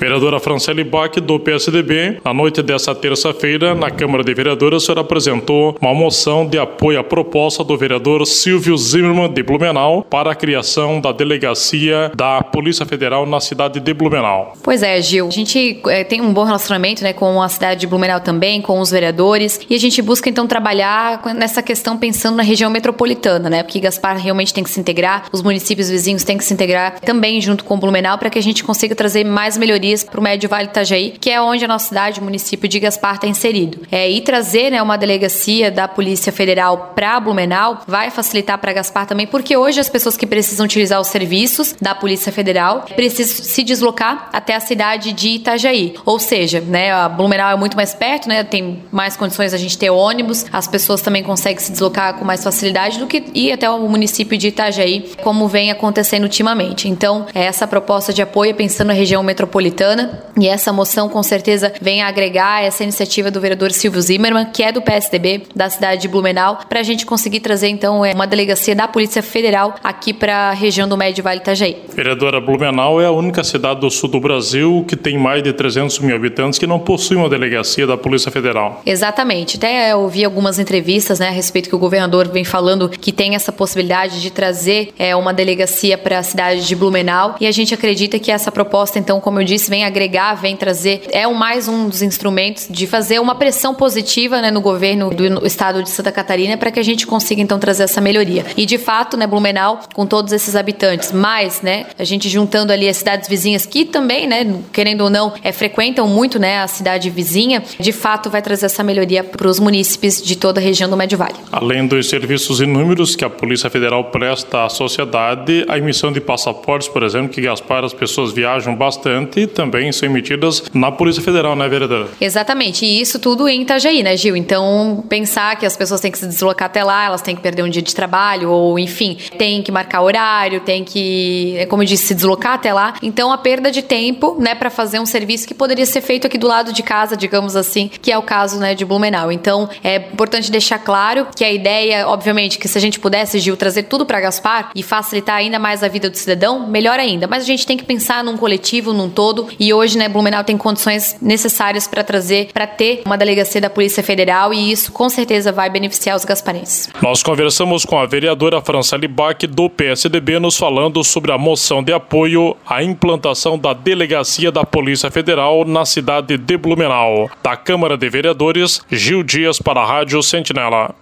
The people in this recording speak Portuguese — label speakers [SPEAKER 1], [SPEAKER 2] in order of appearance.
[SPEAKER 1] Vereadora Franceli Bach, do PSDB, na noite desta terça-feira, na Câmara de Vereadores, a senhora apresentou uma moção de apoio à proposta do vereador Silvio Zimmermann de Blumenau para a criação da delegacia da Polícia Federal na cidade de Blumenau.
[SPEAKER 2] Pois é, Gil. A gente é, tem um bom relacionamento né, com a cidade de Blumenau também, com os vereadores, e a gente busca então trabalhar nessa questão pensando na região metropolitana, né? Porque Gaspar realmente tem que se integrar, os municípios vizinhos têm que se integrar também junto com Blumenau para que a gente consiga trazer mais melhorias para o Médio Vale Itajaí, que é onde a nossa cidade, o município de Gaspar, está inserido. É, e trazer né, uma delegacia da Polícia Federal para Blumenau vai facilitar para Gaspar também, porque hoje as pessoas que precisam utilizar os serviços da Polícia Federal precisam se deslocar até a cidade de Itajaí. Ou seja, né, a Blumenau é muito mais perto, né, tem mais condições a gente ter ônibus, as pessoas também conseguem se deslocar com mais facilidade do que ir até o município de Itajaí, como vem acontecendo ultimamente. Então, essa proposta de apoio pensando na região metropolitana metropolitana. E essa moção, com certeza, vem agregar essa iniciativa do vereador Silvio Zimmermann, que é do PSDB da cidade de Blumenau, para a gente conseguir trazer, então, é, uma delegacia da Polícia Federal aqui para a região do Médio Vale Itajaí.
[SPEAKER 1] Vereadora, Blumenau é a única cidade do sul do Brasil que tem mais de 300 mil habitantes que não possui uma delegacia da Polícia Federal.
[SPEAKER 2] Exatamente. Até eu ouvi algumas entrevistas né, a respeito que o governador vem falando que tem essa possibilidade de trazer é, uma delegacia para a cidade de Blumenau e a gente acredita que essa proposta, então, como eu disse, vem agregar, vem trazer, é mais um dos instrumentos de fazer uma pressão positiva né, no governo do estado de Santa Catarina para que a gente consiga então trazer essa melhoria. E de fato, né, Blumenau, com todos esses habitantes, mais, né, a gente juntando ali as cidades vizinhas que também, né, querendo ou não, é, frequentam muito, né, a cidade vizinha, de fato vai trazer essa melhoria para os munícipes de toda a região do Médio Vale.
[SPEAKER 1] Além dos serviços inúmeros que a Polícia Federal presta à sociedade, a emissão de passaportes, por exemplo, que Gaspar as pessoas viajam bastante, também são emitidas na Polícia Federal, né, vereadora?
[SPEAKER 2] Exatamente, e isso tudo em Itajaí, né, Gil? Então, pensar que as pessoas têm que se deslocar até lá, elas têm que perder um dia de trabalho, ou enfim, tem que marcar horário, tem que, é como eu disse, se deslocar até lá. Então, a perda de tempo, né, para fazer um serviço que poderia ser feito aqui do lado de casa, digamos assim, que é o caso, né, de Blumenau. Então, é importante deixar claro que a ideia, obviamente, que se a gente pudesse, Gil, trazer tudo para Gaspar e facilitar ainda mais a vida do cidadão, melhor ainda. Mas a gente tem que pensar num coletivo, num todo, e hoje, né, Blumenau tem condições necessárias para trazer, para ter uma delegacia da Polícia Federal e isso com certeza vai beneficiar os gasparenses.
[SPEAKER 1] Nós conversamos com a vereadora França Libac do PSDB nos falando sobre a moção de apoio à implantação da delegacia da Polícia Federal na cidade de Blumenau. Da Câmara de Vereadores, Gil Dias para a Rádio Sentinela.